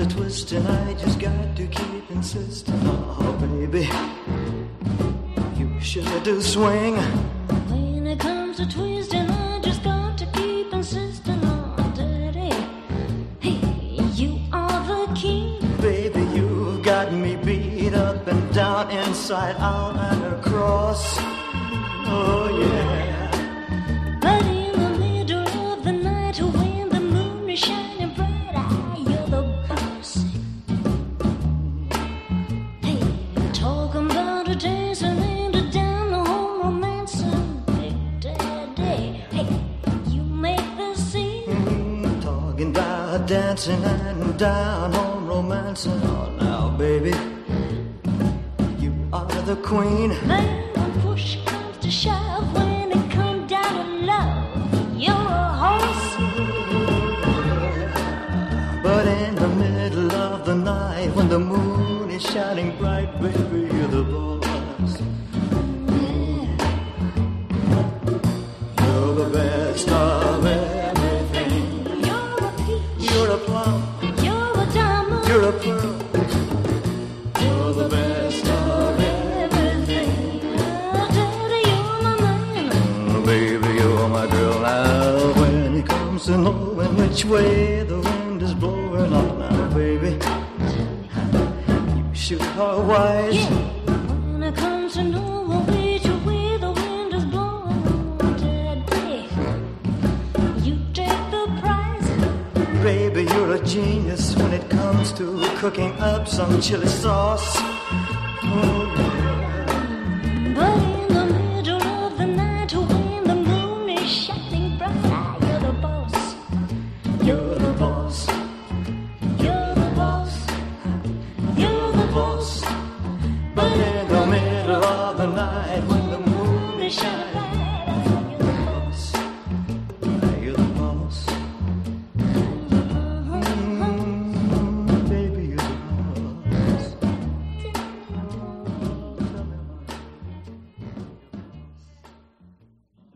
to twisting, I just got to keep insisting. Oh, baby, you sure do swing. When it comes to twisting, I just got to keep insisting on daddy. Hey, you are the king. Baby, you got me beat up and down, inside out and across. Oh, yeah. But in the middle of the night, when the moon is shining Dancing and down home romancing. Oh, now, baby, you are the queen. Man, push comes to shove, when it comes down to love, you're a horse. But in the middle of the night, when the moon is shining bright, baby, you're the boss. You're the best of you're a pearl. You're the best of everything. Oh, Daddy, you're my man. everything. Baby, you're my girl now. When it comes to knowing which way the wind is blowing on now, baby, you sure are wise. Yeah. When it comes to knowing which way the wind is blowing, oh, Daddy, you take the prize. Baby, you're a genius when it comes to cooking up some chili sauce. But in the middle of the night, when the moon is shining bright, you're the boss. you're the boss, You're the boss. You're the boss. but in the middle of the night when the moon is shining.